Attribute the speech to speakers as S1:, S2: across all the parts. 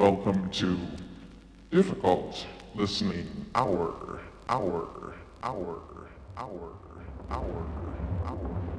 S1: Welcome to Difficult Listening Hour, Hour, Hour, Hour, Hour, Hour.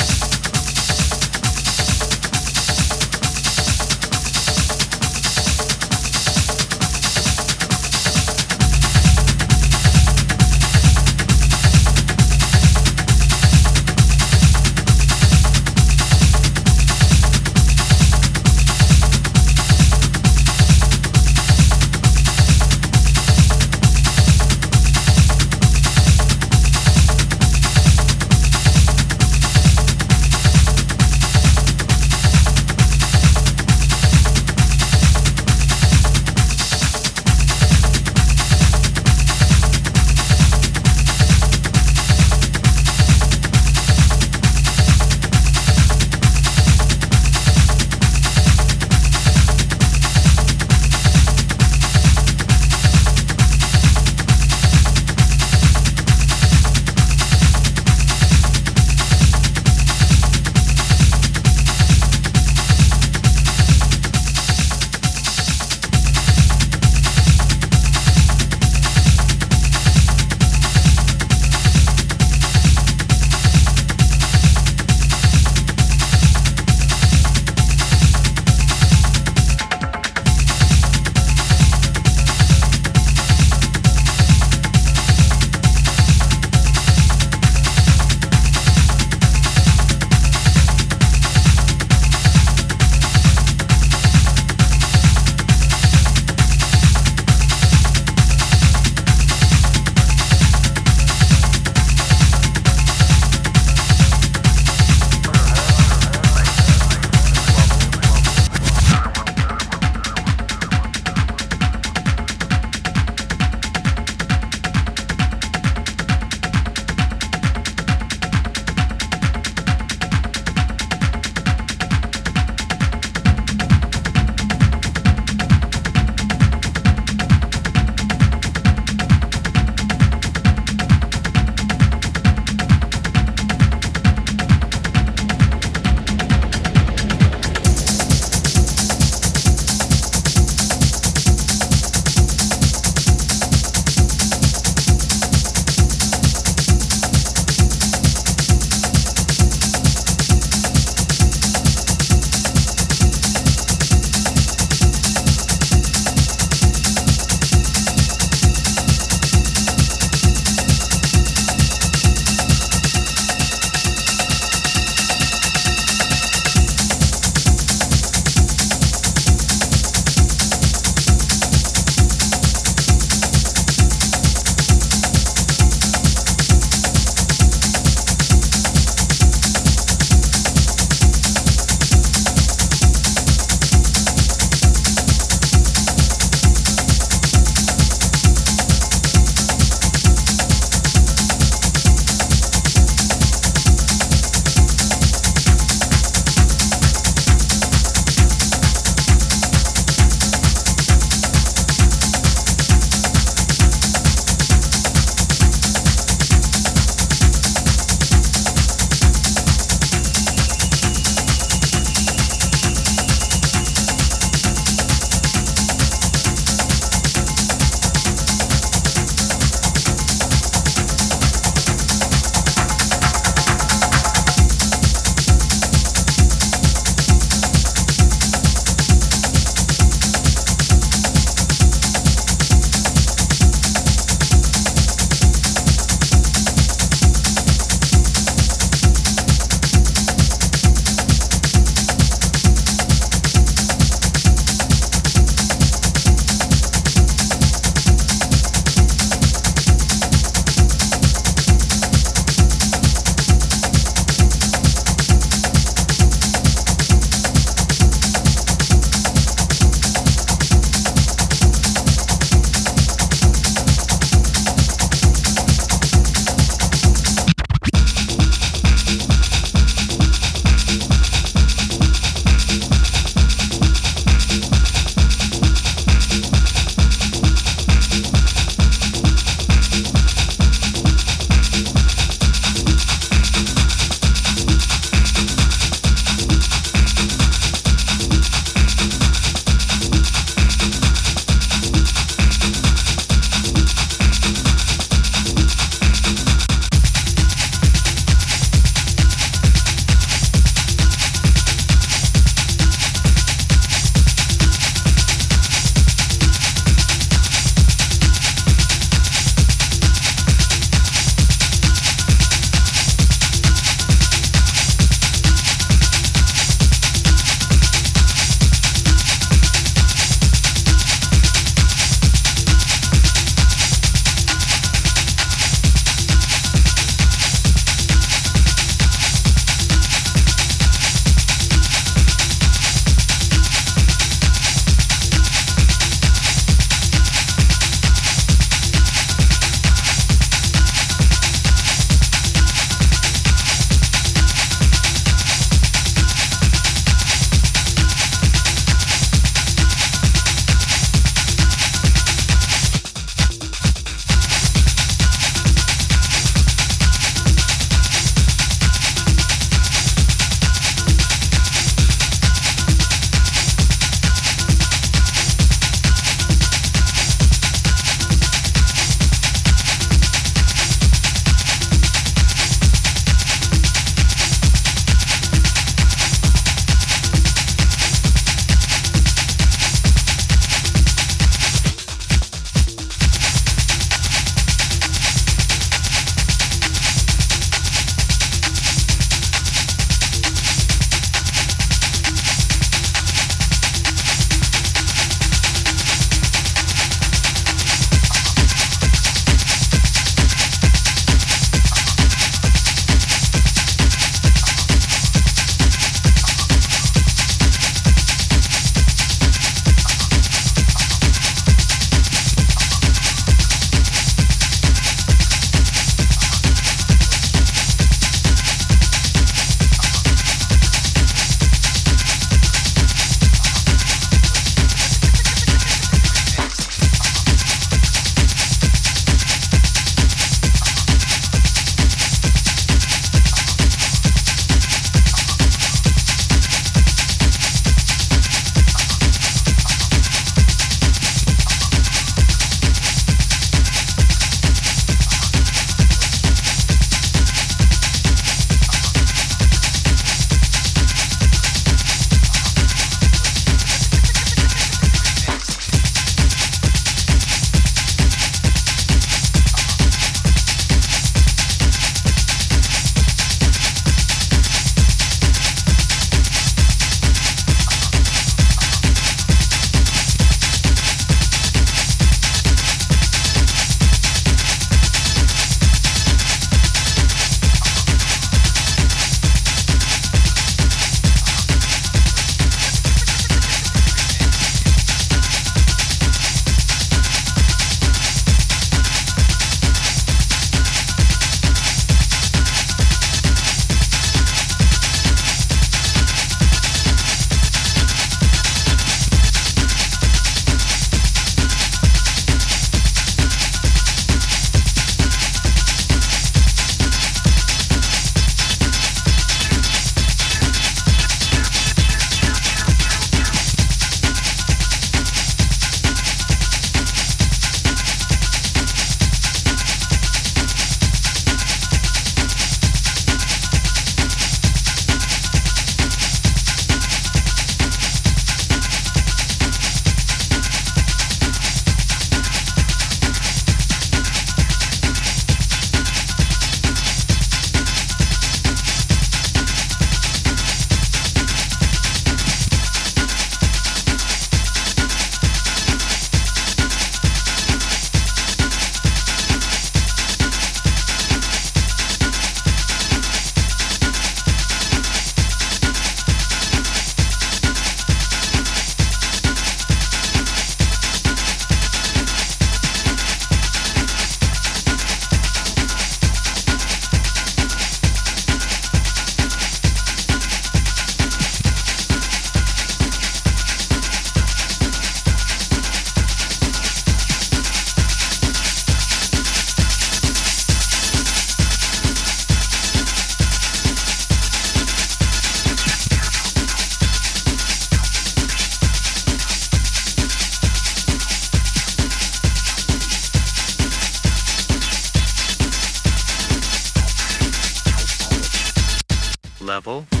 S2: Level